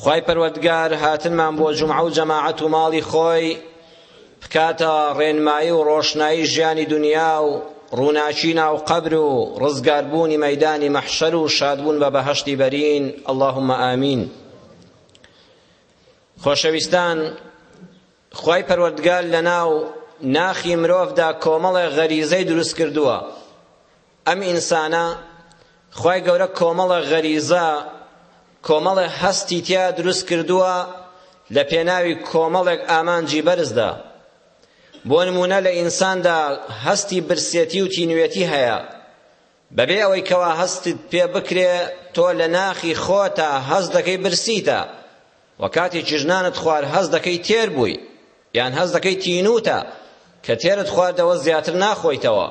خوای پەروەردگار هاتنمان بۆ جومعە و جەماعەت و ماڵی خۆی بکاتە ڕێنمایی و ڕۆشنایی ژیانی دنیا و ڕووناکی ناو قەبر و ڕزگاربوونی مەیدانی مەحشەر و شادبوون بە بەهەشتی بەرین اللهم ئامین خۆشەویستان خوای پەروەردگار لەناو ناخی مرۆڤدا کۆمەڵێ غەریزەی دروست کردووە ئەم ئینسانە خوای گەورە کۆمەڵە غەریزە کۆمەڵە هەستی تیا دروست کردووە لە پێناوی کۆمەڵێک ئامانجی بەرزدا بۆ نمونە لە ئینساندا هەستی برسێتی و تینوێتی هەیە بەبێ ئەوەی کەوا هەستت پێ بکرێ تۆ لە ناخی خۆتا هەست دەکەی برسیتە و کاتێکی ژنانت خوار هەست دەکەی تێر بووی یان هەست دەکەی تینووتە کە تێرت خواردەوە زیاتر ناخۆیتەوە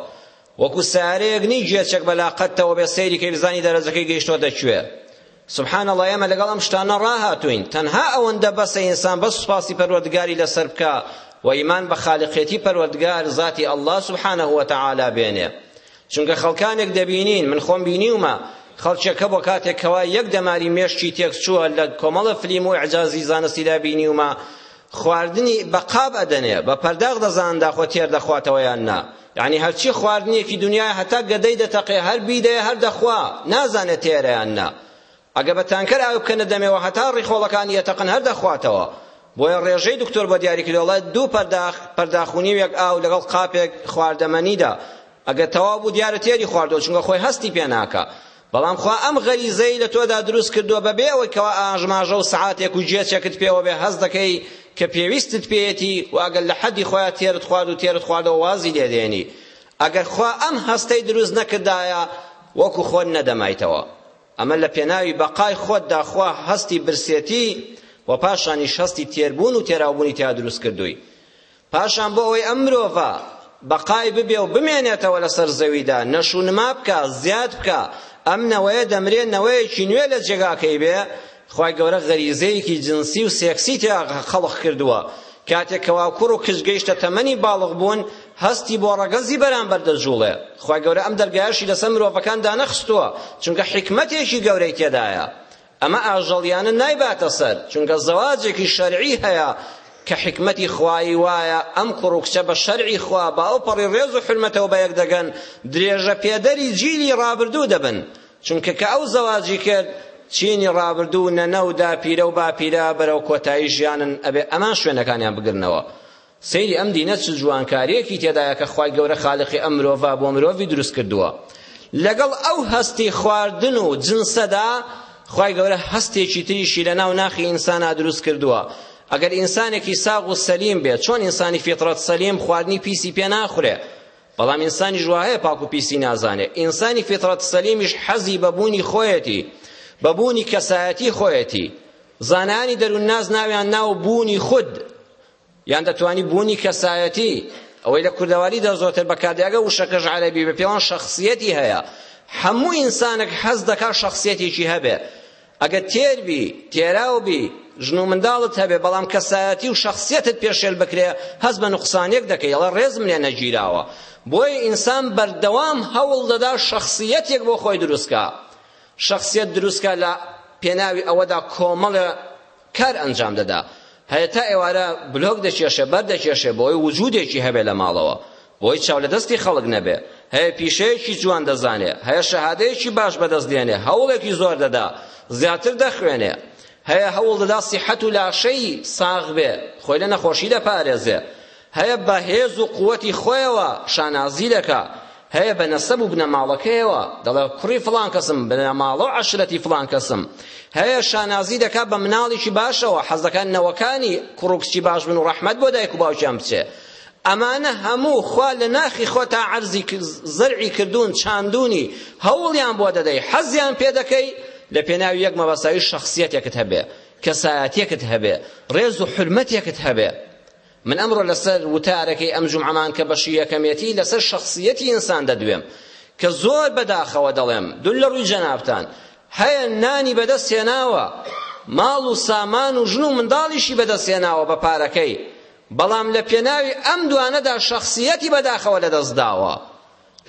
وەکو سارەیەک نی گێچەک بە لاقەتتەوە بێ سەیری کەی بزانی دەرەجەکەی گەیشتۆتە کوێ سبحان الله ئێمە لەگەڵ ئەم شتانە ڕاهاتوین تەنها ئەوەندە بەسە ئینسان بەس سوپاسی پەروەردگاری لەسەر بکا و ئیمان بە خالقێتی پەروەردگار ذاتی الله سبحانه وتعالى بێنێ چونکە خەڵکانێک دەبینین من خۆم بینیومە خەڵکێک کە بۆ کاتێک کەوا یەک دەماری مێشکی تێک چووە لە کۆمەڵە فلیم و ئەعجازی زانستیدا بینیومە خواردنی بە قاب ئەدەنێ بە پەرداغ دەزان داخۆ تێر دەخواتەوە یان نا یعنی هەرچی خواردنیەکی دنیای هەتا گەدەی دەتەقێ هەر بیدەیە هەر دەخوا نازانێت تێرە یان نا ئەگە بە تانکەر ئاو بکەنە دەمێەوە هەتا ڕیخۆڵەکانی ئەتەقن هەر دەخواتەوە بۆیە ڕێژەی دکتۆر بۆ دیاری کردەوەڵە دوو پەرداخ پەرداخونیوێک ئاو لەگەڵ قاپێک خواردەمەنیدا ئەگە تەوا بوو دیارە تێری خواردەوە چونکە خۆی هەستی پێ ناکە بەڵام خوا ئەم غەریزەی لە تۆدا دروست کردووە بەبێ ئەوەی کەوا ئاژماژە و سەعاتێک و گوێچێکت پێوە بێ هەست دەکەی کە پێویستت پێیەتی و ئەگەر لە حەدی خۆیان تێرت خوارد و تێرت خواردەوە وازی لێ دێنی ئەگەر خوا ئەم هەستەی دروست نەکردایە وەکو خۆت نەدەمایتەوە ئەمە لە پێناوی بەقای خۆتدا خوا هەستی برسێتی و پاشانیش هەستی تێربوون و تێراوبوونی تیا دروست کردووی پاشان بۆ ئەوەی ئەم مرۆڤە بەقای ببێ و بمێنێتەوە لەسەر زەویدا نەش و نما بکا زیاد بکا ئەم نەوەیە دەمرێ نەوەیەکی نوێ لە جێگاکەی بێ خوای گەورە غەریزەیەکی جنسی و سێکسی تێ خەڵق کردووە کاتێک کەوا کوڕ و کچ گەیشتە تەمەنی باڵغ بوون هەستی بۆ ڕەگەزی بەرامبەر دەجوڵێ خوا گەورە ئەم دەرگایشی لەسەر مرۆڤەکان دانەخستووە چونکە حیکمەتێکی گەورەی تێدایە ئەمە ئاژەڵیانە نایباتە سەر، چونکە زەواجێکی شەرعی هەیە کە حیکمەتی خوایی وایە ئەم کوڕ و کچە بە شەرعی خوا بە ئەو پەڕی ڕێز و حورمەتەوە بەیەک دەگەن، درێژە پێدەری جیلی ڕابردوو دەبن، چونکە کە ئەو زەواجی کرد چینی ڕابردوو و نەنە و داپیرە و باپیرە بەرەو کۆتایی ژیانن ئەبێ ئەمان شوێنەکانیان بگرنەوە. سەیری ئەم دینە چ جوانکاریەکی تێدایە کە خوای گەورە خالقی ئەم مرۆڤە بۆ مرۆڤی دروست کردووە لەگەڵ ئەو هەستی خواردن و جنسەدا خوای گەورە هەستێکی تریشی لە ناو ناخی ئینسانا دروست کردووە ئەگەر ئینسانێکی ساغ و سەلیم بێت چۆن ئینسانی فیتڕەت سەلیم خواردنی پیسی پێ ناخورێ بەڵام ئینسانی ژواهەیە پاک و پیسی نازانێ ئینسانی فیتڕەت سەلیمیش حەزی بەبوونی خۆیەتی بەبوونی کەسایەتی خۆیەتی زانانی دەروون ناز ناویان ناو بوونی خود یان دەتوانی بوونی کەسایەتی ئەوەی لە کوردەواری دا زۆرتر بەکاردێ ئەگەر وشەکەش عەرەبی بێ پێوان شەخسیەتی هەیە هەموو ئینسانێک حەز دەکا شەخسیەتێکی هەبێ ئەگەر تێر بی تێراو بی ژن و منداڵت هەبێ بەڵام کەسایەتی و شخصیتت پێشێل بکرێ هەز بە نقصانێک دەکەی ئەڵە ڕێزم لێ نەگیراوە بۆیە ئینسان بەردەوام هەوڵ دەدا شخصیتێک بۆ خۆی دروستکە شخصیت دروستکە لە پێناوی ئەوەدا کۆمەڵە کار ئەنجام دەدا هەیە تا ئێوارە بلۆک دەکێشێ بەر دەکێشێ بۆی وجودێکی هەبێ لە ماڵەوە بۆی چاو لە دەستی خەڵک نەبێ هەیە پیشەیەکی جوان دەزانێ هەیە شەهادەیەکی باش بەدەست دێنێ هەوڵێکی زۆر دەدا زیاتر دەخوێنێ هەیە هەوڵ دەدا سیحەت و لاشەی ساغ بێ خۆی لە نەخۆشی دەپارێزێ هەیە بە هێز و قوتی خۆیەوە شانازی دەکا هەیە بە نەسەب و بنەماڵەکەیەوە دەڵێ کوڕی فڵان کەسم بنەماڵە و عەشرەتی فڵان کەسم هەیە شانازی دەکا بە مناڵێکی باشەوە حەز دەکات نەوەکانی کوڕ و کچی باش بن و ڕەحمەت بۆ دایک و باوکیان بچێ ئەمانە هەموو خوا لە ناخی خۆ تا عەرزی زەرعی کردوون چاندوونی هەوڵیان بۆ دەدەی حەزیان پێ دەکەی لە پێناوی یەک مەبەستاوی شخصیەتێکت هەبێ کەسایەتێکت هەبێ ڕێز و حرمەتێکت هەبێ من ئەمڕۆ لەسەر وتارەکەی ئەم جومعەمان کە بەشی یەکەمێتی لەسەر شەخسیەتی ئینسان دەدوێم کە زۆر بەداخەوە دەڵێم دول لە ڕووی جەنابتان هەیە نانی بەدەست هێناوە ماڵ و سامان و ژن و منداڵیشی بەدەست هێناوە بە پارەکەی بەڵام لە پێناوی ئەم دوانەدا شەخصیەتی بەداخەوە لەدەست داوە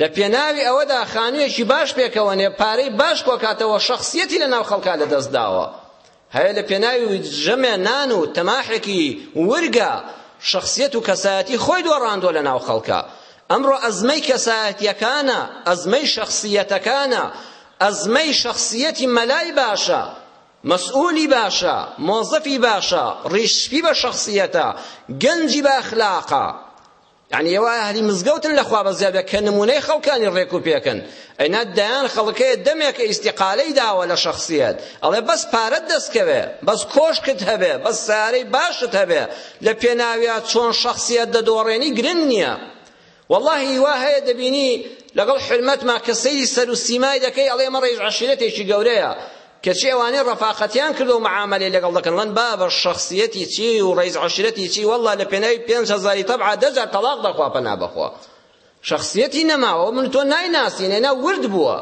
لە پێناوی ئەوەدا خانوویەکی باش پێکەوەنێ پارەی باش کۆکاتەوە شەخصیەتی لە ناو خەڵکا لەدەست داوە هەیە لە پێناوی ژەمێ نان و تەماحێکی ورگە شەخسیەت و کەسایەتی خۆی دۆڕاندوە لە ناو خەڵکا ئەمڕۆ ئەزمەی کەسایەتیەکانە ئەزمەی شەخسیەتەکانە ئەزمەی شەخسیەتی مەلای باشە مەسئولی باشە مۆزەفی باشە ڕیشسپی بە شەخسیەتە گەنجی بە ئەخلاقە یعنی ئێوە ئەهلی مزگەوتن لە خوا بەزیا بێ کە نمونەی خەڵکانی ڕێک و پێکن ئەینا دەیان خەڵکەیە دەمێکە ئیستیقالەی داوە لە شەخسیەت ئەڵێ بەس پارەت دەستکەوێ بەس کۆشکت هەبێ بەس سارەی باشت هەبێ لە پێناویا چۆن شەخسیەت دەدۆڕێنی گرنگ نییە والله هیوا هەیە دەبینی لەگەڵ حرمەتما کە سەیری سەر و سیمای دەکەی ئەڵێ ئەمە ڕێژ عەشیرەتێکی گەورەیە کەچی ئەوانەی ڕەفاقەتیان کردوە و معامەلەی لەگەڵ دەکەن ڵەن بابە شەخسیەتی چی و ڕەیس عەشیرەتی چی وەڵڵا لە پێناوی پێنج هەزاری تەبعا دە جار تەڵاق دا خوا پەنا بەخوا شەخسیەتی نەماوە من تۆ نایناسین ئێنا ورد بووە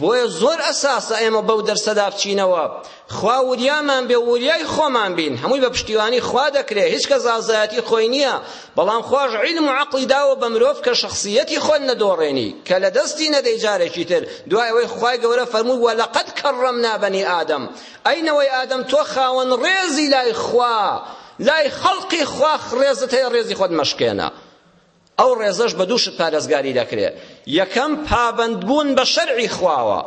بۆیە زۆر ئەساسە ئێمە بەو دەرسەدا بچینەوە خوا وریامان بێ وریای خۆمان بین هەمووی بە پشتیوانی خوا دەکرێ هیچ کەس ئازایەتی خۆی نییە بەڵام خواش عیلم و عەقڵی داوە بە مرۆڤ کە شەخسییەتی خۆت نەدۆڕێنی کە لە دەستی نەدەی جارێکی تر دوای ئەوەی خوای گەورە فەرمووی وەلەقەد کەڕەمنا بەنی ئادەم ئەی نەوەی ئادەم تۆ خاوەن ڕێزی لای خوا لای خەڵقی خوا ڕێزت هەیە ڕێزی خۆت مەشکێنە ئەو ڕێزەش بە دوو شت پارێزگاری دەکرێت یەکەم پابەندبوون بە شەرعی خواوە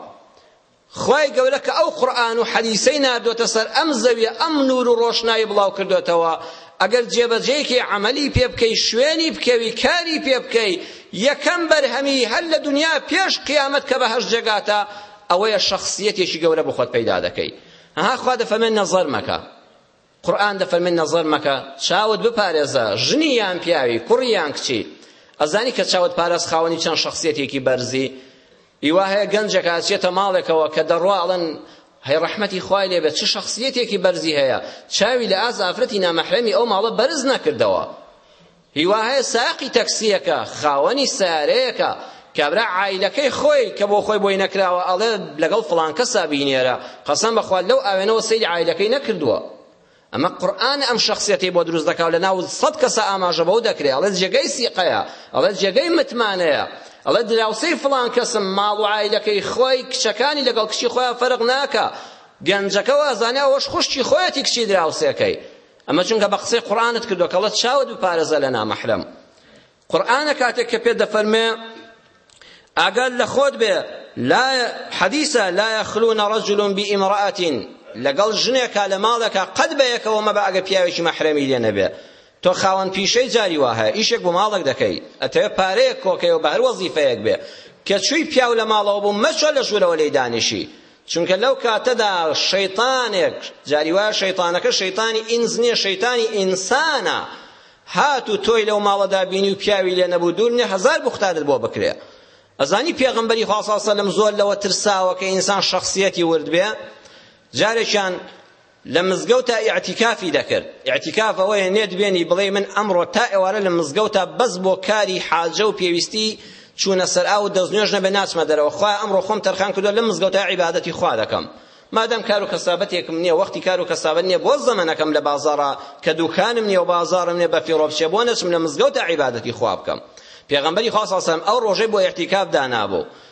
خوای گەورە کە ئەو قورئان و حەدیسەی ناردۆتە سەر ئەم زەویە ئەم نور و ڕۆشنایی بڵاو کردۆتەوە ئەگەر جێبەجێیکی عەمەلی پێ بکەی شوێنی بکەوی کاری پێ بکەی یەکەم بەرهەمی هەر لە دنیا پێش قیامەت کە بە هەشت جێگاتە ئەوەیە شخصیەتێکی گەورە بۆ خۆت پەیدا دەکەی ها خوا دەفەمێن نەزەر مەکە قورئان دەفەرمێ نەزەر مەکە چاوت بپارێزە ژنی یان پیاوی کوڕی یان کچی ئەزانی کە چاوت پاراست خاوەنی چەند شخصیەتێکی بەرزی ئیوا هەیە گەنجێک هاچێتە ماڵێکەوە کە دەڕوا ئەڵەن هەی ڕەحمەتی خوای لێ بێت چ شخصیەتێکی بەرزی هەیە چاوی لە ئاز ئافرەتی نامەحرەمی ئەو ماڵە بەرز نەکردەوە هیواهەیە سایەقی تەکسیەکە خاوەنی سەیارەیەکە کابرا عایلەکەی خۆی کە بۆ خۆی بۆی نەکراوە ئەڵێ لەگەڵ فڵان کەسا بینێرە قەسەم بەخوا لەو ئاوێنەوە سەیری عایلەکەی نەکردووە ئەمە قورئان ئەم شخصیەتی بۆ دروست دەکاو لە ناو سەد کەسە ئاماژە بەو دەکرێ ئەڵێ جێگەی سیقەیە ئەڵێ جێگەی متمانەیە ئەڵێ دراوسەی فڵان کەسم ماڵ و عایلەکەی خۆی کچەکانی لەگەڵ کچی خۆیان فەرق ناکا گەنجەکە وازانێ ئەوەش خوشکی خۆیەتی کچی دراوسێکەی ئەمە چونکە بە قسەی قورئانت کردووە کە ڵە چاوت بپارێزە لە نامەحرەم قورئانە کاتێک کە پێت دەفەرمێ ئاگات لە خۆت بێ لا حەدیسە لا یەخلون رجل بامرأة لەگەڵ ژنێکا لە ماڵێکا قەت بە یەکەوە مەبە ئەگە پیاوێکی مەحرەمی لێ نەبێ تۆ خاوەن پیشەی جاری وایە ئیشێک بۆ ماڵێک دەکەی ئەتەوێ پارەیەک کۆکەیەوە بە هەر وەزیفەیەک بێ کە چووی پیاو لە ماڵەوە بوو مەچۆ لە ژوورەوە لێی دانیشی چونکە لەو کاتەدا شەیتانێک جاری وایە شەیتانەکە شەیتانی ئینس نییە شەیتانی ئینسانە هات و تۆی لەو ماڵەدا بینی و پیاوی لێ نەبوو دوور نیە هەزار بوختانت بۆ بکرێ ئەزانی پێغەمبەری خوا صلی الله علیه و سلم زۆر لەوە ترساوە کە ئینسان شخصیەتی ورد بێ جارێکیان لە مزگەوتا ئیعتیکافی دەکرد ئیعتیکاف ئەوەیە نێت بێنی بڵێی من ئەمڕۆ تا ئێوارە لە مزگەوتا بەس بۆ کاری حاجە و پێویستی چوونە سەر ئاو و دەستنوێژ نەبێ ناچمە دەرەوە خوایە ئەمڕۆ خۆم تەرخان کردووە لەم مزگەوتا عیبادەتی خوا دەکەم مادەم کار و کەسابەتێکم نییە وەختی کار و کەسابەت نییە بۆ زەمەنەکەم لە بازاڕا کە دوکانم نییە و بازاڕم نییە بە فیڕۆ بچێ بۆ نەچم لە مزگەوتا عیبادەتی خوا بکەم پێغەمبەری خوا صلی الله علیه و سلم ئەو ڕۆژەی بۆ اعتیکاف دانابوو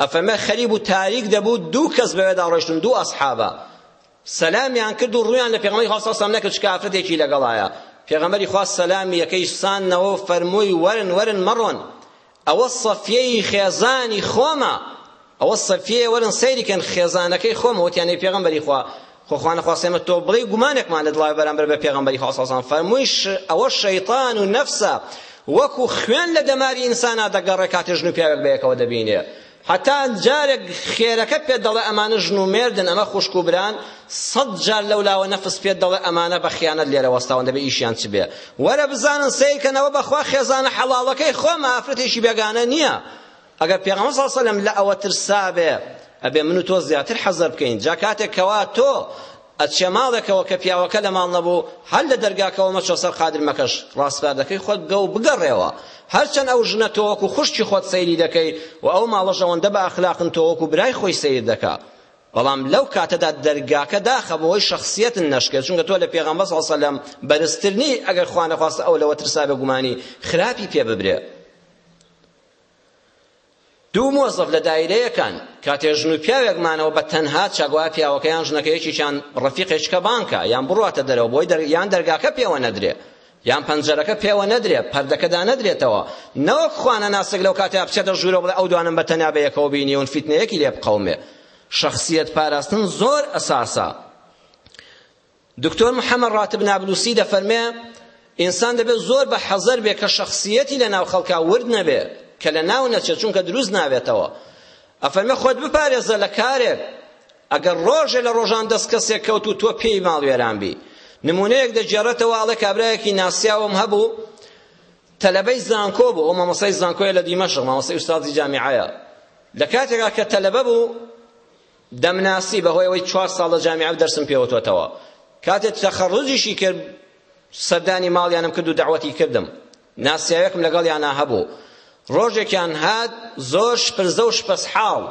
ئەفەرمێ خەریب و تاریک دەبوو دوو کەس بەوێدا ڕۆشتن دوو ئەسحابە سەلامیان کرد و ڕویان لە پێغەمبەری خوا سەلام نەکرد چکە ئافرەتێکی لەگەڵایە پێغەمبەری خوا سەلامی یەکەی سانەوە فەرمووی وەرن وەرن مەڕۆن ئەوە سەفیەی خێزانی خۆمە ئەوە سەفیەیە وەرن سەیریکەن خێزانەکەی خۆمە وتیانەی پێغەمبەری خوا خۆ خوا نەخواستێمە تۆ بڵێی گومانێکمان لە دڵاوی بەرامبەر بە پێغەمبەری خوا صلی الله فەرمووی ئەوە شەیطان و نەفسە وەکو خوێن لە دەماری ئینسانا دەگەڕێ کاتێ ژن و پیاوێک بەیەکەوە دەبینێ حتا جارێک خێرەکە پێت دەڵێ ئەمانە ژن و مێردن ئەمە خوشک و بران سەد جار لەو لاوە نەفس پێت دەڵێ ئەمانە بە خیانەت لێرە وەستاون دەبێ ئیشیان چ بێ وەرە بزانن سیرکەنەوە بەخوا خێزانە حەڵاڵەکەی خۆمە ئافرەتێکی بێگانە نییە ئەگەر پێغەمبەر صلی الله علیه و لە ئەوە ترسابێ ئەبێ من و تۆ زیاتر حەزەر بکەین جا کاتێک کەوا تۆ ئەچێ ماڵێکەوە کە پیاوەکە لە ماڵ نەبوو هەر لە دەرگاکەوە مەچۆ سەر قادر مەکەش ڕاسپاردەکەی خۆت بگە و بگەڕێەوە هەرچەند ئەو ژنە تۆ وەکو خوشکی خۆت سەیری دەکەی و ئەو ماڵەش ئەوەندە بە ئەخلاقن تۆ وەکو برای خۆی سەیر دەکا بەڵام لەو کاتەدا دەرگاکە داخە بۆی شخصیەتن نەشکێت چونکە تۆ لە پێغەمبەر صلی الله علیه و سلم بەرزترنی ئەگەر خوا نەخواستە ئەو لەوە ترسا بە گومانی خراپی پێ ببرێ دوو مۆزەف لە دایرەیەکان کاتێ ژن و پیاوێک مانەوە بە تەنها چاگوایە پیاوەکە یان ژنەکە یەکێکیان ڕەفیقێکە بانکە یان بڕواتە دەرەوە بۆی دەر یان دەرگاکە پێوە نەدرێ یان پەنجەرەکە پێوە نەدرێ پەردەکەدا نەدرێتەوە نەوەک خوانە ناسک لەو کاتێ بچێتە ژوورە بڵێ ئەو دوانم بە تەنیا بە یەکەوە بینیون فیتنەیەکی لێ بقەومێ شخصیت پاراستن زۆر ئەساسە دکتۆر محەمەد ڕاتب نابلوسی دەفەرمێ ئینسان دەبێت زۆر بە حەزەر بێ کە شخصیەتی لە ناو خەڵکا ورد نەبێ کە لە ناو نەچێت چونکە دروست نابێتەوە ئەفەرمێ خۆت بپارێزە لە کارێک ئەگەر ڕۆژێ لە ڕۆژان دەست کەسێک کەوت و تۆ پێی ماڵوێران بی نمونەیەک دەگێڕێتەوە ئەڵێ کابرایەکی ناسیاوم هەبوو تەلەبەی زانکۆ بوو ئەو مامۆسای زانکۆیە لە دیمەشق مامۆسای ئوستازی جامیعەیە لە کاتێکا کە تەلەبە بوو دەمناسی بەهۆی ئەوەی چوار ساڵ لە جامیعە دەرسم پێوتوەتەوە کاتێ تەخەڕوجیشی کرد سەردانی ماڵیانم کرد و دەعوەتی کردم ناسیاوێکم لەگەڵیانا هەبوو ڕۆژێکیان هات زۆر شپرزە و شپەسحاڵ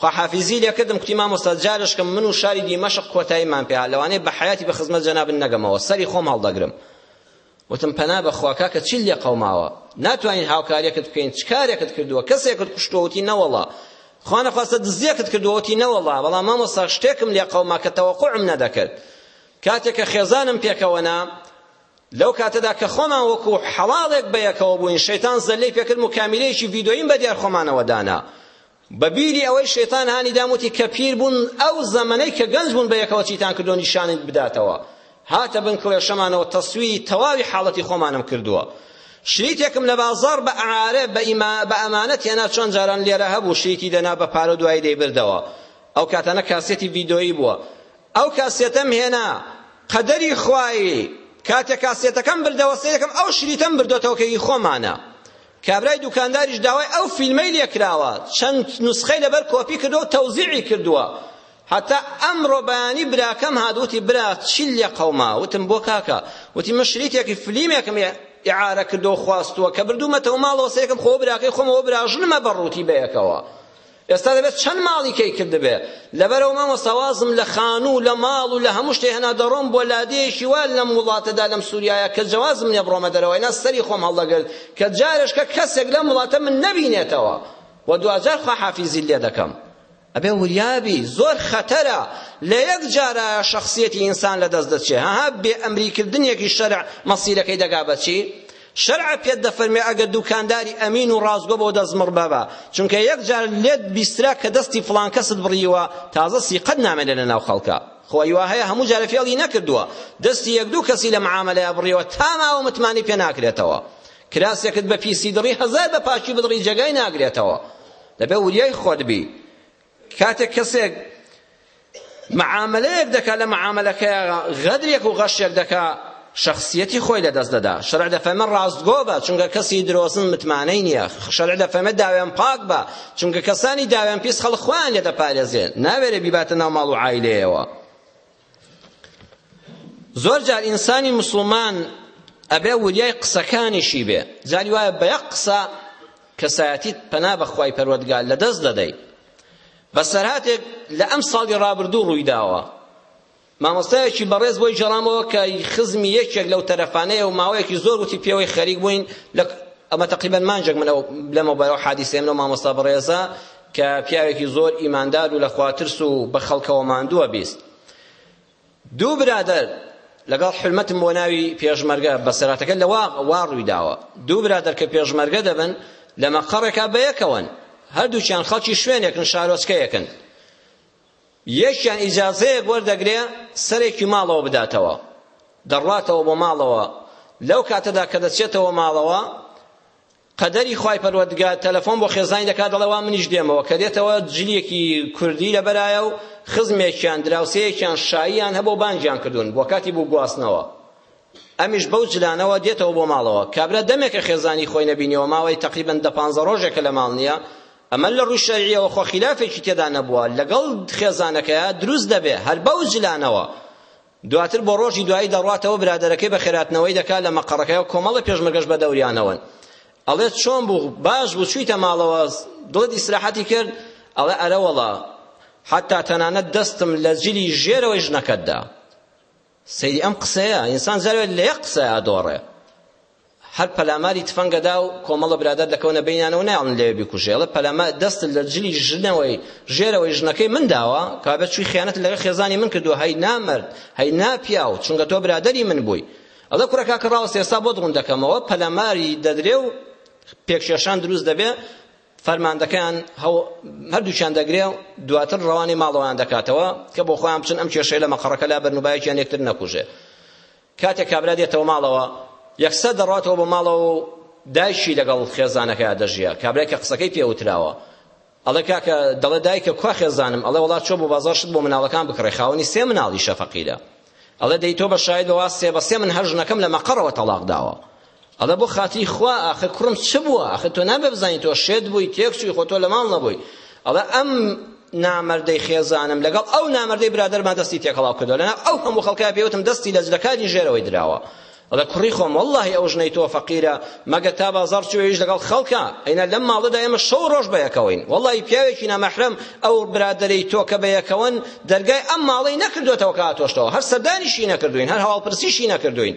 خواحافیزی لێکردم کوتی مامۆستا جارشکم من و شاری دیمەشق کۆتاییمان پێها لەوانەیە بە حەیاتی بە خزمەت جەنابت نەگەمەوە سەری خۆم هەڵدەگرم وتم پەنا بەخوا کاکە چیت لێ قەوماوە ناتوانین هاوکاریەکت بکەین چ کارێکت کردووە کەسێکت کوشتووە وتی نەوەڵا خوا نەخواستە دزیەکت کردووە وتی نەوەڵا بەڵام مامۆستا شتێکم لێ قەوما کە تەوەقوعم نەدەکرد کاتێک کە خێزانم پێکەوە نا لەو کاتەدا کە خۆمان وەکو حەڵاڵێک بەیەکەوە بووین شەیتان زەلەی پێکرد و کامیرەیەکی ڤیدۆییم بە دیار خۆمانەوە دانا بە بیری ئەوەی شەیتان هانی دام وتی کە پیر بوون ئەو زەمەنەی کە گەنج بوون بە یەکەوە چیتان کردووە نیشانت بداتەوە هاتە بن کڵێشەمانەوە تەسویری تەواوی حاڵەتی خۆمانم کردووە شریتێکم لە بازار بە ئەعارە بە ئیما بە ئەمانەت هێنا چەند جاران لێرە هەبوو شریتی دەنا بە پارە دوایی دەیبردەوە ئەو کاتانە کاسێتی ڤیدۆیی بووە ئەو کاسێتەم هێنا قەدەری خوایی کاتێک کاسێتەکەم بردەوە سێکم ئەو شریتەم بردۆتەوە کە هی خۆمانە کابرای دوکانداریش داوای ئەو فیلمەی لێکراوە چەند نوسخەی لەبەر کۆپی کردوە و تەوزیعی کردوە هەتا ئەمڕۆ بەیانی براکەم هات وتی برا چی لێ قەوما وتم بۆ کاکە وتی من شریتێکی فلیمێکم ئعارە کردو خواستووە کە بردوومەتەوە ماڵەوە سەیەکم خۆ براکەی خۆمەوە براژنمە بەڕووتی بەیەکەوە ئێستا دەبێت چەند ماڵی کەی کردبێ لەبەرەوە مامۆستا وازم لە خانوو لە ماڵ و لە هەموو شتێ هێنا دەڕۆم بۆ لادێیەکی وا لەم وڵاتەدا لەم سووریایە کە جەوازم نییە بڕۆمە دەرەوە ئینا سەری خۆم هەڵدەگرت کە جارێشکە کەسێک لەم وڵاتە من نەبینێتەوە و دواجار خواحافیزی لێ دەکەم ئەبێ وریابی زۆر خەتەرە لە یەک جارە شخصیەتی ئینسان لە دەست دەچێ ها بێ ئەمری کردنێکی شەرع مەسیرەکەی دەگا بەچی شەرع پێت دەفەرمێ ئەگەر دووکانداری ئەمین و ڕاستگۆ بۆ دەست مڕ بەبە چونکە یەک جار لێت بیسترا کە دەستی فڵان کەست بڕیوە تازە سیقەت نامێنێ لە ناو خەڵکا خۆی وا هەیە هەموو جارە فێڵی نەکردووە دەستی یەک دوو کەسی لە معامەلەیە بڕیوە تا ماوە متمانی پێ ناکرێتەوە کراسێکت بە پیسی دڕی هەزار بە پاکی بدڕی جێگای ناگرێتەوە دەبێ وریای خۆت بی کاتێک کەسێک معاملەیەک دەکا لە معاملەکەیە غەدرێک و غەشێک دەکا شخصیەتی خۆی لەدەست دەدا شەرع دەفەرمە ڕاستگۆ بە چونکە کەسی درۆزن متمانەی نییە شەرع دەفەرمە داوێن پاک بە چونکە کەسانی داوێن پیس خەڵک خۆیان لێ دەپارێزێ ناوێرێ بیباتە ناو ماڵ و عایلەیەوە زۆر جار ئینسانی مسلمان ئەبێ وریای قسەکانیشی بێ جاری وایە بە یەک قسە کەسایەتیت پەنا بەخوای پەروەردگار لە دەست دەدەی بەسەرهاتێک لە ئەم ساڵی ڕابردوو ڕووی داوە مامۆستایەکی بەڕێز بۆی جەڵامەوە کە خزمی یەکێک لەو تەرەفانەیە و ماوەیەکی زۆر وتی پێوەی خەریک بووین لە ئەمە تقریبا مانجێک من لەمە بەرەو حادیسێم لەو مامۆستا بەڕێزە کە پیاوێکی زۆر ئیماندار و لە خواترس و بە خەڵکەوە ماندووە بیست دوو برادەر لەگەڵ حرمەتم بۆ ناوی پێشمەرگە بەسەراتەکە لە وا ڕووی داوە دوو برادەر کە پێشمەرگە دەبن لە مەقەڕێکا بەیەکەوەن هەردووچیان خەڵکی شوێنێکن شارۆچکەیەکن یەکیان ئیجازەیەک وەردەگرێ سەرێکی ماڵەوە بداتەوە دەڕاتەوە بۆ ماڵەوە لەو کاتەدا کە دەچێتەوە ماڵەوە قەدەری خوای پەروەردگار تەلەفۆن بۆ خێزانی دەکات دەڵێ وا منیش دێمەوە کە دێتەوە جلیەکی کوردی لەبەرایە و خزمێکیان دراوسێیەکیان شاییان هەبوو بانگیان کردوون بۆ کاتی بوو گواستنەوە ئەمیش بەو جلانەوە دێتەوە بۆ ماڵەوە کابرا دەمێکە خێزانی خۆی نەبینیەوە ماوەی تقریبا دە پانزە ڕۆژێکە لە ماڵ نییە ئەمە لە ڕووی شەرعیەوە خۆ خلافێکی تێدا نەبووە لەگەڵ خێزانەکەیە دروست دەبێ هەر بەو جلانەوە دواتر بۆ ڕۆژی دوایی دەڕواتەوە برادەرەکەی بە خێراتنەوەی دەکات لە مەقەڕەکەی و کۆمەڵە پێشمەرگەش بە دەوریانەوەن ئەڵێت چۆن بوو باش بوو چویتە ماڵەوە دڵت ئیسراحەتی کرد ئەڵێ ئەرەوەڵا حتا تەنانەت دەستم لە جلی ژێرەوەی ژنەکەتدا سەیری ئەم قسەیە ئینسان زاروێت لە یەک قسە ئەدۆڕێ هەر پەلاماری تفەنگە دا و کۆمەڵە برادەر دەکەونە بینیانەوە نایڵن لەوێ بیکوژێ ئەڵێ پەلامار دەستت لە جلی ژنەوەی ژێرەوەی ژنەکەی من داوە کابێت چووی خیانەت لەگەڵ خێزانی من کردووە هەی نامەرد هەی ناپیاو چونکە تۆ برادەری من بووی ئەڵێ کوڕە کاکە ڕاوەستێ ئێستا بۆت ڕوون دەکەمەوە پەلاماری دەدرێ و پێکشێشان دروست دەبێ فەرماندەکان هەردووچیان دەگرێ و دواتر ڕەوانی ماڵەوەیان دەکاتەوە کە بۆ خۆیان بچن ئەم کێشەی لە مەقەڕەکە لا بەرنوبایەکیان یەکتر نەکوژێ کاتێک کابرا دێتەوە ماڵەوە، یەکسەر دەڕواتەوە بۆ ماڵەوە و دایکی لەگەڵ خێزانەکەیا دەژیا. کابرای کە قسەکەی پێ وتراوە، ئەڵێ کاکە، دەڵێ دایکە کوا خێزانم؟ ئەڵێ وەڵا چۆ بۆ بازاڕ شت بۆ مناڵەکان بکڕێ، خاوەنی سێ مناڵیشە فەقیرە. ئەڵێ دەی تۆ بە شاهید بە واستێ بە سێ من هەر ژنەکەم لە مەقەڕەوە تەڵاق داوە. ئەڵێ بۆ خاتری خوا ئاخر کوڕم چ بووە ئاخر تۆ نابێ بزانی تۆ شێت بووی تێک چووی خۆ تۆ لە ماڵ نەبووی ئەڵێ ئەم نامەردەی خێزانم لەگەڵ ئەو نامەردەی برادەرمان دەستی تێکەڵاو کردەوە لەناو ئەو هەموو خەڵکای پێوتم دەستی لە جلەکانی ژێرەوەی دراوە ئەڵێ کوڕی خۆم واللهی ئەو ژنەی تۆ فەقیرە مەگە تا بازاڕ چوێش لەگەڵ خەڵکە ئەینا لەم ماڵەدا ئێمە شەو ڕۆژ بەیەکەوەین واللهی پیاوێکی نامەحرەم ئەو برادەرەی تۆ کە بەیەکەوەن دەرگای ئەم ماڵەی نەکردوێتەوە کە هاتۆشتەوە هەر سەردانیشی نەکردوین هەر هەواڵپرسیشی نەکردوین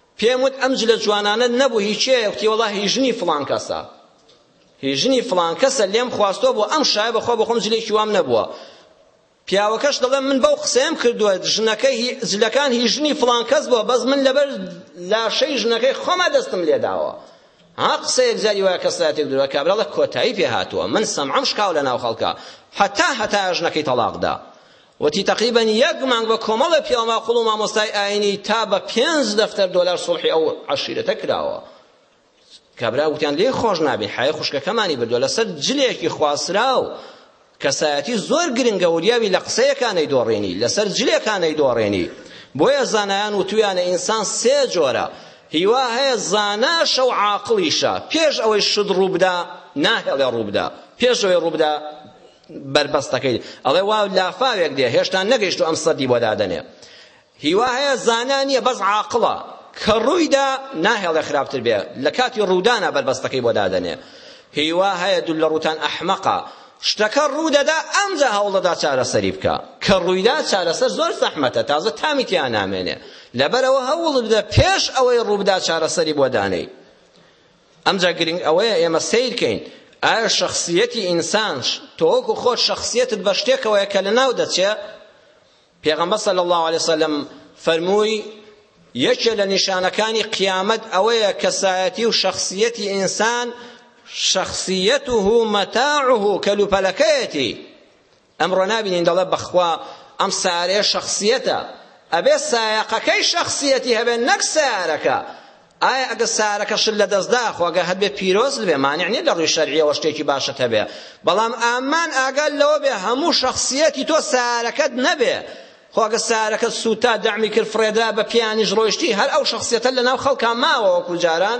پێم وت ئەم جلە جوانانەت نەبوو هی کێیە وتی وەڵا هی ژنی فڵان کەسە هی ژنی فڵان کەسە لێم خواستۆ بۆ ئەم شایە بەخوا بۆ خۆم جلێکی وام نەبووە پیاوەکەش دەڵێم من بەو قسەیەم کردووە ژنەکەی جلەکان هی ژنی فڵان کەس بووە بەس من لەبەر لاشەی ژنەکەی خۆما دەستم لێداوە ها قسەیەک جاری وایە کەسایەتێک دروا کابراڵە کۆتایی پێ هاتووە من سەمعەم شکاو لە ناو خەڵکە هەتا هەتا ژنەکەی تەڵاقدا وتی تەقریبا یەک مانگ بە کۆمەڵێ پیاوماقوڵ و مامۆستای ئاینی تا بە پێنج دەفتەر دۆلار سوڵحی ئەو عەشیرەتە کراوە کابرا وتیان لێ خۆش نابێ حای خوشکەکەمانی بردووە لەسەر جلێکی خواسراو کەسایەتی زۆر گرنگە وریاوی لە قسەیەکانەی دۆڕێنی لەسەر جلێکانەی دۆڕێنی بۆیە زانایان وتویانە ئینسان سێ جۆرە هیوا هەیە زاناشە و عاقڵیشە پێش ئەوەی شت ڕووبدا ناهێڵێ ڕووبدا پێش ئەوەی ڕووبدا بەربەستەکەی ئەڵێ وا لافاوێک دێ هێشتا نەگەیشتو ئەم سەدی بۆ دادەنێ هیوا هەیە زانا نییە بەس عاقڵە کە ڕوویدا ناهێڵێ خراپتر بێ لە کاتی ڕوودانا بەربەستەکەی بۆ دادەنێ هیوا هەیە دوول لە ڕووتان ئەحمەقە شتەکە ڕوو دەدا ئەمجا هەوڵەدا چارەسەری بکە کە ڕوویدا چارەسەر زۆر زەحمەتە تازە تامی تیا نامێنێ لەبەرەوە هەوڵ بدە پێش ئەوەی ڕووبدا چارەسەری بۆ دانێی ئەمجا گرنگ ئەوەیە ئێمە سەیر کەین ئایا شخصیەتی ئینسان تۆوەکو خۆت شخصیەتت بە شتێکەوەیە کە لە ناو دەچێ پێغەمبەر صلی الله علیه وسلم فەرمووی یەکێ لە نیشانەکانی قیامەت ئەوەیە کەسایەتی و شخصیەتی ئینسان شخصیته متاعه کەلوپەلەکەیەتی ئەمڕۆ نابینین دەڵێ بەخوا ئەم سارەیە شەخسیەتە ئەبێ سایەقەکەی شەخسیەتی هەبێ نەک سارەکە ئایا ئەگە سارەکە شل لە دەستدا خۆگە هەبێ پیرۆز بێ مانع نیە لە ڕووی شەرعیەوە شتێکی باشت هەبێ بەڵام ئامان ئاگال لەوە بێ هەموو شەخسیەتی تۆ سارەکەت نەبێ خۆگە سارەکە سوتا دەمی کرد فرێدا بە پیانیش ڕۆیشتی هەر ئەو شخصیەتە لەناو خەڵکان ماوە وەکو جاران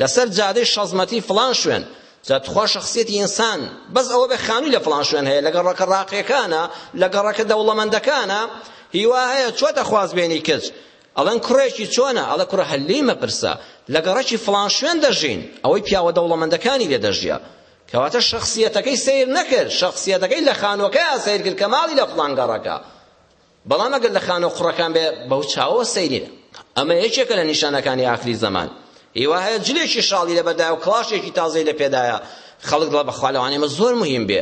لەسەر جادەی شەزمەتی فڵان شوێن جا تخوا شخصیەتی ئینسان بەس ئەوە بێ خانووی لە فڵان شوێن هەیە لە گەڕەکە ڕاقیەکانە لە گەڕەکە دەوڵەمەندەکانە هیوا هەیە چۆتە خوازبێنی کچ ئەڵەن کوڕێکی چۆنە ئەڵە کوڕە هەر لێی مەپرسە لە گەڕەکی فڵان شوێن دەژین ئەوەی پیاوە دەوڵەمەندەکانی لێ دەژیا کەواتە شخصیەتەکەی سیر نەکرد شخصیەتەکەی لە خانووەکەی سیر کرد کە ماڵی لە فڵان گەڕەکە بەڵام ئەگەر لە خانە قوڕەکان بێ بەو چاوەوە سەیری نەکە ئەمە یەکێکە لە نیشانەکانی ئاخری زەمان هیوا هەیە جلێکی شاڵی لەبەردایە و کڵاشێکی تازەی لە پێدایە خەڵک دڵە بەخوا لەوانەیە مە زۆر مهم بێ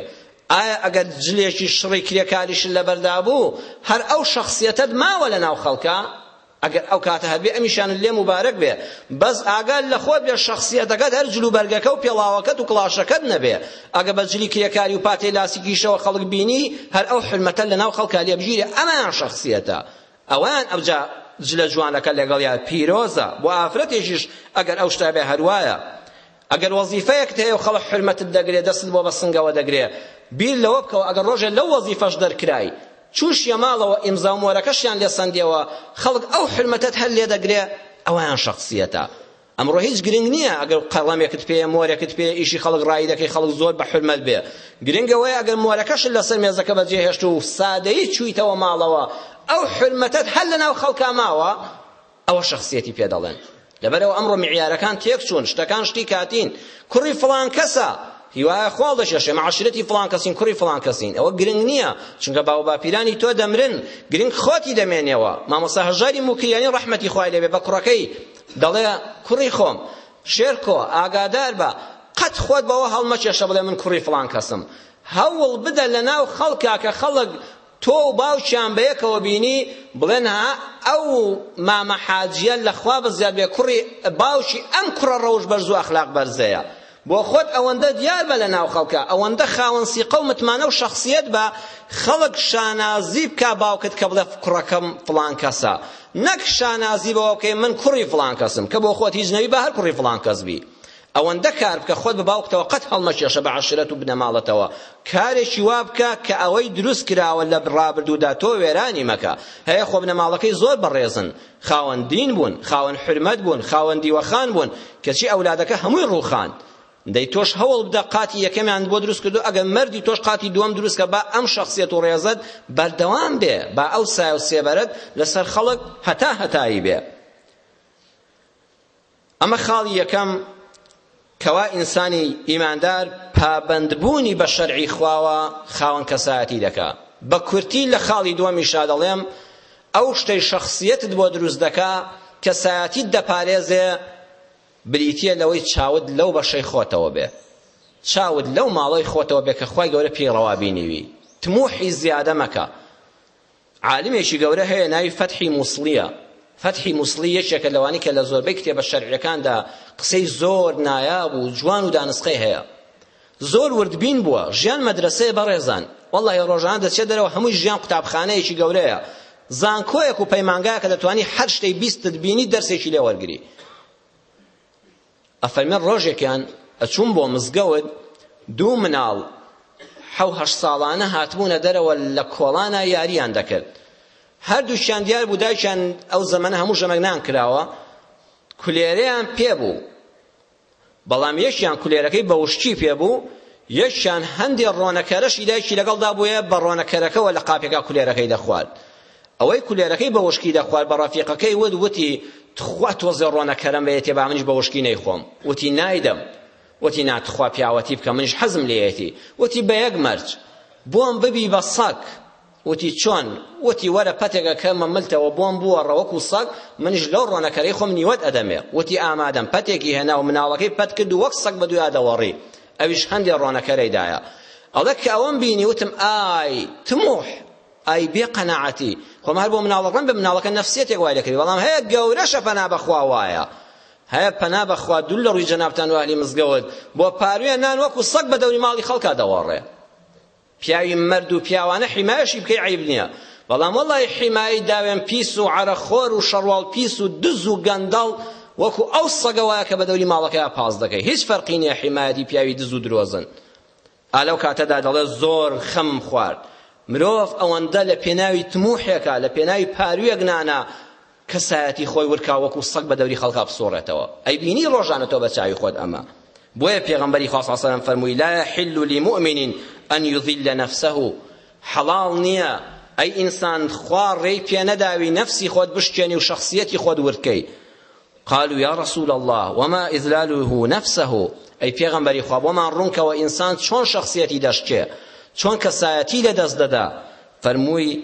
ئایا ئەگەر جلێکی شڕی کرێکاریش لەبەردا بوو هەر ئەو شخصیەتەت ماوە لە ناو خەڵکە ئەگەر ئەو کاتە هەبێ ئەمیشانت لێ موبارەک بێ بەس ئاگات لە خۆت بێ شەخسیەتەکەت هەر جل و بەرگەکە و پێڵاوەکەت و کڵاشەکەت نەبێ ئەگە بە جلی کرێکاری و پاتەی لاسیکیشەوە خەڵک بینی هەر ئەو حرمەتە لەناو خەڵکا لێ بگیرێ ئەمەیان شەخسیەتە ئەوان ئەوجا جلە جوانەکە لەگەڵیا پیرۆزە بۆ ئافرەتێکیش ئەگەر ئەو شتابێ هەروایە ئەگەر وەزیفەیەکت هەیە و خەڵک حورمەتت دەگرێ دەستت بۆ بە سنگەوە دەگرێ بیر لەوە بکەوە ئەگەر ڕۆژێ لەو وەزیفەش دەرکرای چوشیە ماڵەوە ئیمزا و مۆرەکەشیان لێ سەندیەوە خەڵک ئەو حورمەتەت هەر لێ دەگرێ ئەوەیان شەخسیەتە ئەمڕۆ هیچ گرنگ نییە ئەگەر قەڵەمێکت پێیە مۆرێکت پێ ئیشی خەڵک ڕایی دەکەی خەڵک زۆر بە حورمەت بێ گرنگەوەی ئەگەر مۆرەکەشت لەسەر مێزەکە بەجێ هێشت و سادەیی چوویتەوە ماڵەوە ئەو حورمەتەت هەر لەناو خەڵکا ماوە ئەوە شەخسیەتی پێ دەڵێن لەبەرەوە ئەمڕۆ معیارەکان تێک چوون شتەکان شتی کاتین کوڕی فڵان کەسە هیوایە خۆڵ دەشێشێ معاشرەتی فڵان کەسین کوڕی فڵان کەسین ئەوە گرنگ نییە چونکە باو باپیرانی تۆ دەمرن گرنگ خۆتی دەمێنەوە مامۆستا هەژاری موکریانی ڕەحمەتی خوای لێبێ بە کوڕەکەی دەڵێ کوڕی خۆم شێرکۆ ئاگادار بە قەت خۆت بەوە هەڵمەچێشە بڵێ من کوڕی فڵان کەسم هەوڵ بدە لەناو خەڵکا کە خەڵک تۆ و باوکیان بەیەکەوە بینی بڵێن ها ئەو مامە حاجیە لەخوا بزیاد بێ کوڕی باوکی ئەم کوڕە ڕەوش بەرز و ئەخلاق بەرزەیە بۆ خۆت ئەوەندە دیار بە لەناو خەڵکا ئەوەندە خاوەن سیقە و متمانە و شەخسیەت بە خەڵک شانازی بکا باوکت کە بڵێ کوڕەکەم فڵان کەسە نەک شانازی بەوە بکەی من کوڕی فڵان کەسم کە بۆ خۆت هیچ نەبی با هەر کوڕی فڵان کەس بی ئەوەندە کار بکە خۆت بە باوکتەوە قەت هەڵمەکێشە بە عەشرەت و بنەماڵەتەوە کارێکی وا بکە کە ئەوەی دروست کراوە لە ڕابردوودا تۆ وێرانی مەکە هەیە خۆ بنەماڵەکەی زۆر بەڕێزن خاوەن دین بوون خاوەن حرمەت بوون خاوەن دیوەخان بوون کەچی ئەولادەکە هەمووی ڕووخاند دەی تۆش هەوڵ بدە قاتی یەکەمیان بۆ دروست کردو ئەگەر مردی تۆش قاتی دووەم دروست کە با ئەم شخصیت و ڕێزت بەردەوام بێ با ئەو سای و سێبەرت لەسەر خەڵک هەتا هەتایی بێ ئەمە خاڵی یەکەم کەوا ئینسانی ئیماندار پابەندبوونی بە شەرعی خواوە خاوەن کەسایەتی دەکا بە کورتی لە خاڵی دووەمیشا دەڵێم ئەو شتەی شەخصیەتت بۆ دروست دەکا کەسایەتیت دەپارێزێ بریتیە لەوەی چاوت لەو بەشەی خۆتەوە بێ چاوت لەو ماڵەی خۆتەوە بێ کە خوای گەورە پێی ڕەوا بینیوی تموحی زیادە مەکە عالمێکی گەورە هەیە ناوی فەتحی موسڵیە فەتحی موسڵی یەکێکە لەوانی کە لە زۆربەی کتێبە شەرعیەکاندا قسەی زۆر نایاب و جوان و دانسقەی هەیە زۆر وردبین بووە ژیان مەدرسەیە بەڕێزان واللهی ڕۆژانە دەچێت دەرەوە هەمووی ژیان قوتابخانەیەکی گەورەیە زانکۆیەک و پەیمانگایەکە دەتوانی هەر شتەی بیستت بینی دەرسێکی لێ وەرگری ئەفەرمێت ڕۆژێکیان ئەچووم بۆ مزگەوت دوو مناڵ حەو هەشت ساڵانە هاتبوونە دەرەوە لە کۆڵانا یاریان دەکرد هەردووچیان دیار بوو دایکیان ئەو زەمەنە هەموو ژەمەک نان کراوە کولێرەیان پێ بوو بەڵام یەکیان کولێرەکەی بە وشکی پێ بوو یەکیان هەندێ ڕۆنەکەرەشی دایکی لەگەڵدا بووە بە ڕۆنەکەرەکەەوە لە قاپێکا کولێرەکەی دەخوارد ئەوەی کولێرەکەی بە وشکی دەخوارد بە ڕەفیقەکەی وت، وتی، تخوا تۆزێ ڕۆنە کەرەمەیەتێ با منیش بە وشکی نەیخۆم. وتی، نایدەم. وتی، نا تخوا پیاوەتی بکە منیش حەزم لێیەتی. وتی، بە یەک مەرج بۆم ببی بە سەگ. وتی، چۆن؟ وتی، وەرە پەتێک ئەکەمە ملتەوە بۆم بوەڕە وەکوو سەگ منیش لەو ڕۆنەکەرەی خۆم نیوەت ئەدەمێ. وتی، ئامادەم. پەتێکی هێنا و مناڵەکەی پەت کرد و وەک سەگ بەدویا دەوەڕی. ئەویش هەندێ ڕۆنەکەرەی دایە. ئەڵێ کە ئەوەم بینی وتم، ئای تموح! ئای بێ قەناعەتی خۆم هەر بۆ مناڵە ڕەن بە مناڵەکە نەفسیەتێک وای لەکردی بەڵام هەیە گەورەشە پەنا بەخوا وایە هەیە پەنا بەخوا دوول لە ڕووی جەنابتان و ئەهلی مزگەوت بۆ پاروێ نان وەکو سەگ بە دەوری ماڵی خەڵکا دەوەڕێ پیاوی مەرد و پیاوانە حیمایەشی بکەی عیب نییە بەڵام وەڵی حیمایی داوێن پیس و عەرەخۆر و شەڕواڵ پیس و دز و گەندەڵ وەکو ئەو سەگەوایە کە بە دەوری ماڵەکەیا پاس دەکەی هیچ فەرقی نییە حیمایەتی پیاوی دز و درۆزن ئا لەو کاتەدا دەڵێت زۆر خەمم خوارد. مرۆڤ ئەوەندە لە پێناوی تموحێکا، لە پێناوی پارویەک نانا کەسایەتی خۆی ورکا وەکو سەگ بە دەوری خەڵکا بسوڕێتەوە. ئەیبینی ڕۆژانە تۆ بە چاوی خۆت ئەمە. بۆیە پێغەمبەری خوا صلی اللە علیە وسلم فەرمووی، لا یحل لمومن ان یذل نفسه، حەڵاڵ نییە ئەی ئینسان خوا ڕێی پێنەداوی نەفسی خۆت بشکێنی و شەخسیەتی خۆت وردکەی. قالوا یا رسول اللە وما اذلاله نفسه ئەی پێغەمبەری خوا بۆمان ڕوونکەوە ئینسان چۆن شخصیەتی دەشکێ چۆن کەسایەتی لەدەست دەدا فەرمووی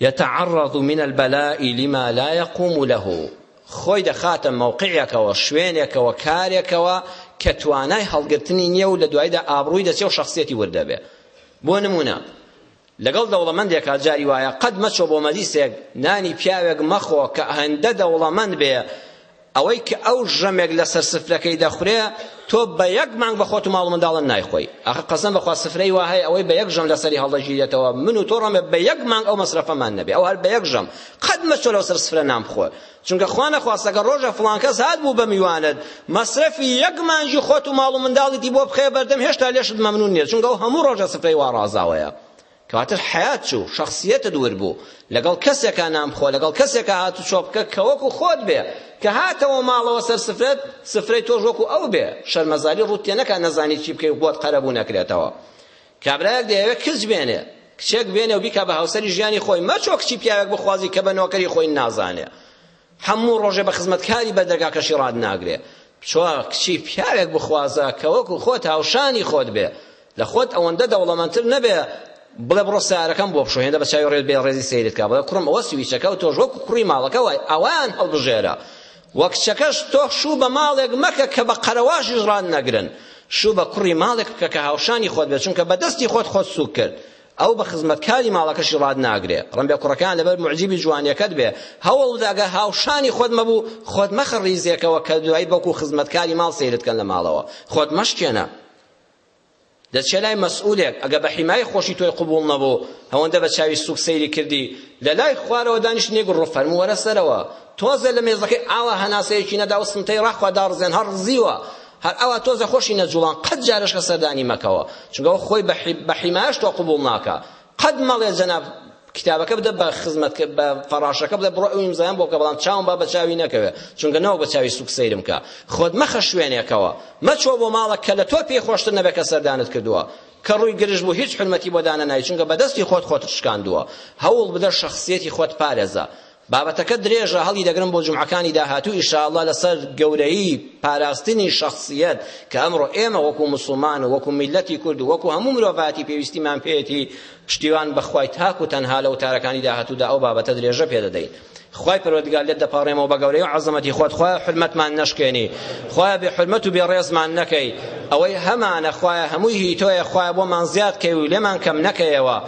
يتعرض من البلاء لما لا يقوم له خۆی دەخاتە مەوقعەکەوە شوێنێکەوە کارێکەوە کە توانای هەڵگرتنی نییە و لە دوایدا ئابڕووی دەچێ و شخصیەتی وردەبێ بۆ نمونە لەگەڵ دەوڵەمەندێکا جاری وایە قەت مەچۆ بۆ مەجیسێک نانی پیاوێک مەخۆ کە هەندە دەوڵەمەند بێ ئەوەی کە ئەو ژەمێک لەسەر سفرەکەی دەخورێ تۆ بە یەک مانگ بە خۆت و ماڵ منداڵن نایخۆی ئەخە قەسەم بەخوا سفرەی وا هەیە ئەوەی بە یەک ژەم لەسەری هەڵدەگیرێتەوە من و تۆ ڕەمێ بە یەک مانگ ئەو مەسرەفەمان نەبێ ئەو هەر بە یەک ژەم قەت مەچۆ لەو سەر سفرە نان بخۆ چونکە خوا نەخواستە گەر ڕۆژێ فڵان کەس هات بوو بە میوانت مەسرەفی یەک مانگی خۆت و ماڵ و منداڵیتی بۆ بخەیە بەردەم هێشتا لێشت مەمنون نیە چونکە ئەو هەموو ڕۆژە سفرەی وا ڕازاوەیە کەواتە حەیات چوو شخصیەتت ور بوو لەگەڵ کەسێکا نان بخۆ لەگەڵ کەسێکا هات و چۆ بکە کە وەکو خۆت بێ کە هاتەوە ماڵەوە سەر سفرەت سفرەی تۆش وەکو ئەو بێ شەرمەزاری ڕووت تێ نەکا نەزانی چی بکەی و بۆت قەرەبوو نەکرێتەوە کابرایەک دەیەوێت کچ بێنێ، کچێک بێنێ و بیکا بە هاوسەری ژیانی خۆی، مەچۆ کچی پیاوێک بخوازی کە بە نۆکەری خۆی نازانێ، هەموو ڕۆژێ بە خزمەتکاری بەر دەرگاکەشی ڕات ناگرێ، بچۆ کچی پیاوێک بخوازە کە وەکو خۆت هاوشانی خۆت بێ، لە خۆت ئەوەندە دەوڵەمەندتر نەبێ، بڵێ بڕۆ سەیارەکەم بۆ بشۆ، هێندە بە چاوی ڕێت بێ ڕێزی سەیرت کا، بڵێ کوڕم ئەوە سویچەکە و تۆش وەکو کوڕی ماڵەکە وای، ئەوەیان هەڵبژێرە، و کچەکەش تۆ شوو بە ماڵێک مەکە کە بە قەرەواشیش ڕات نەگرن شوو بە کوڕی ماڵێک بکە کە هاوشانی خۆت بێت چونکە بە دەستی خۆت خۆت سووک کرد ئەو بە خزمەتکاری ماڵەکەشی ڕات ناگرێ ڕەنبێ کوڕەکان لەبەر معجیبی جوانیەکەت بێ هەوڵ بدە ئەگەر هاوشانی خۆت مەبوو خۆت مەخە ڕیزێکەوە کە دوایی بەکو خزمەتکاری ماڵ سەیرت کەن لە ماڵەوە خۆت مەشکێنە دەچێ لای مەسئولێک ئەگە بە حیمای خۆشی تۆی قبوڵ نەبوو هەوەندە بە چاوی سوک سەیری کردی لە لای خوارەوە دانیشتنی گوڕ فەرموو وەرە سەرەوە تۆزێ لە مێزەکەی ئاوا هەناسەیەکی نەدا و سمتەی ڕاخوا داڕزێن هەر ڕزیوە هەر ئەوا تۆزە خۆشی نەجوڵان قەت جارشکە سەردانی مەکەوە چونکەوە خۆی بە حیمایش تۆ قبوڵ ناکە قەت مەڵێ جەناب کتابەکە بدە بە خزمەت بە فەڕاشەکە بدە بڕۆ ئەو ئیمزایان بۆ بکە بەڵام چاوم با بە چاوی نەکەوێ چونکە نەوە بە چاوی سوک سەیرم کە خۆت مەخە شوێنێکەوە مەچۆ بۆ ماڵە کە لە تۆ پێی خۆشتر نەبێ کە سەردانت کردووە کە ڕووی گرژ بوو هیچ حرمەتی بۆ دانەنای چونکە بەدەستی خۆت خۆت شکاندووە هەوڵ بدە شخصیەتی خۆت پارێزە بابەتەکە درێژە هەڵی دەگرم بۆ جومعەکانی داهاتوو ئیشاڵڵا لەسەر گەورەیی پاراستنی شەخسیەت کە ئەمڕۆ ئێمە وەکو موسڵمان و وەکو میلەتی کورد و وەکو هەموو مرۆڤاتی پێویستیمان پێیەتی پشتیوان بەخوای تاک و تەنها لە وتارەکانی داهاتوودا ئەو بابەتە درێژە پێدەدەین خوای پەروەردگار لێت دەپاڕێمەوە بە گەورەی و عەزەمەتی خۆت خوای حرمەتمان نەشکێنی خوای بێ حرمەت و بێ ڕێزمان نەکەی ئەوەی هەمانە خوای هەمووی هی تۆیە خوای بۆمان زیاد کەی و لێمان کەم نەکەیەوە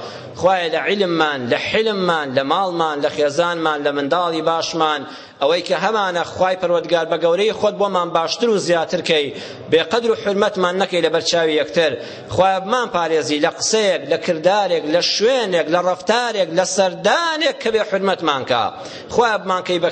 خوایە لە عیلممان لە حیلممان لە ماڵمان لە خێزانمان لە منداڵی باشمان ئەوەی کە هەمانە خوای پەروەردگار بە گەورەی خۆت بۆمان باشتر و زیاتر کەی بێقەدر و حرمەتمان نەکەی لەبەر چاوی یەکتر خوایە بمان پارێزی لە قسەیەک لە کردارێک لە شوێنێک لە ڕەفتارێک لە سەردانێک کە بێ حرمەتمان کا خوایە بمان کەی بە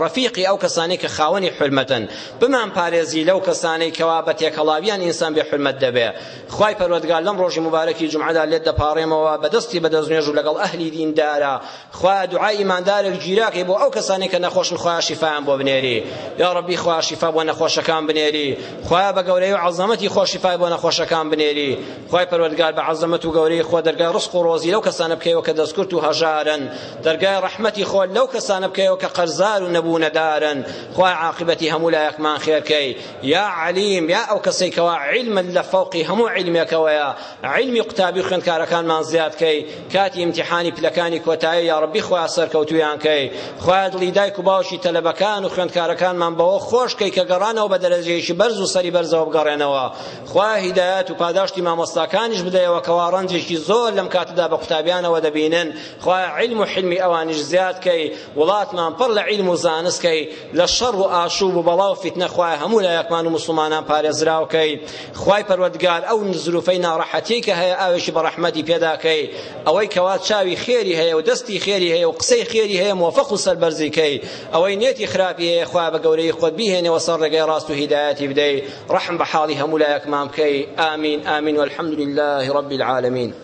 ڕەفیقی ئەو کەسانی کە خاوەنی حرمەتن بمان پارێزی لەو کەسانەی کەوا بە تێکەڵاویان ئینسان بێ حرمەت دەبێ خوای پەروەردگار لەم ڕۆژی موبارەکی جومعەدا لێت دەپاڕێمەوە بە دەستی بەدەست نوێژ و لەگەڵ ئەهلی دیندارا خوایە دوعای ئیماندارێک گیراکەی بۆ ئەو کەسانەی کە نەخۆشن خوایە شیفایان بۆ بنێری یا ڕەبی خوا شیفا بۆ نەخۆشەکان بنێری خوایە بە گەورەی و عەزەمەتی خۆ شیفای بۆ نەخۆشەکان بنێری خوای پەروەردگار بە عەزەمەت و گەورەی خۆ دەرگای ڕزق و ڕۆزی لەو کەسانە بکەیەوە کە دەستکورت و هەژارن دەرگای ڕەحمەتی خۆ لەو کەسانە بکەیەوە کە قەرزار و نەبوونەدارن خوای عاقبەتی هەموو لایەکمان خێرکەی یا عەلیم یا ئەو کەسەی کەوا عیلمت لە فەوقی هەموو عیلمێکەوەیە عیلمی قوتابی و خوێندکارەکانمان زیاد کەی کاتی ئیمتیحانی پلەکانی کۆتایی یا ڕەبی خوایە سەرکەوتویان کەی خوایە دڵی دایک و باوکی تەلەبەکان و خوێندکارەکانمان بەوە خۆش کەی کە گەڕانەوە بە دەرەجەیەکی بەرز و سەری بەرزەوە بگەڕێنەوە خوایە هیدایەت و پاداشتی مامۆستاکانیش بدەیەوە کەوا ڕەنجێکی زۆر لەم کاتەدا بە قوتابیانەوە دەبینن خوایە عیلم و حلمی ئەوانیش زیاد کەی وڵاتمان پڕ لە عیلم و زانست کەی لە شەڕ و ئاشوب و بەڵا و فیتنە خوایە هەموو لایەکمان و موسڵمانان پارێزراو کەی خوای پەروەردگار ئەو زروفەی ناڕەحەتی کە هەیە ئاوێکی بە ڕەحمەتی پێدا کەی ئەوەی کەوا چاوی خێری هەیە و دەستی خێری هەیە و قسەی خێری هەیە موفق و سەربەرزی کەی ئەوەی نێتی خراپی هەیە خوا بە گەورەی خۆت بیهێنەوە سەر ڕێگەی ڕاست و هیدایەتی بدەی ڕەحم بە حاڵی هەموو لایەکمان بکەی ئامین ئامین والحمد لله رب العالمین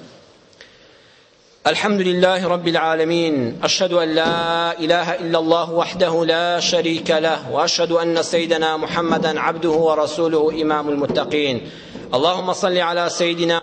الحمد لله رب العالمين أشهد أن لا إله إلا الله وحده لا شريك له وأشهد أن سيدنا محمدا عبده ورسوله إمام المتقين اللهم صل على سيدنا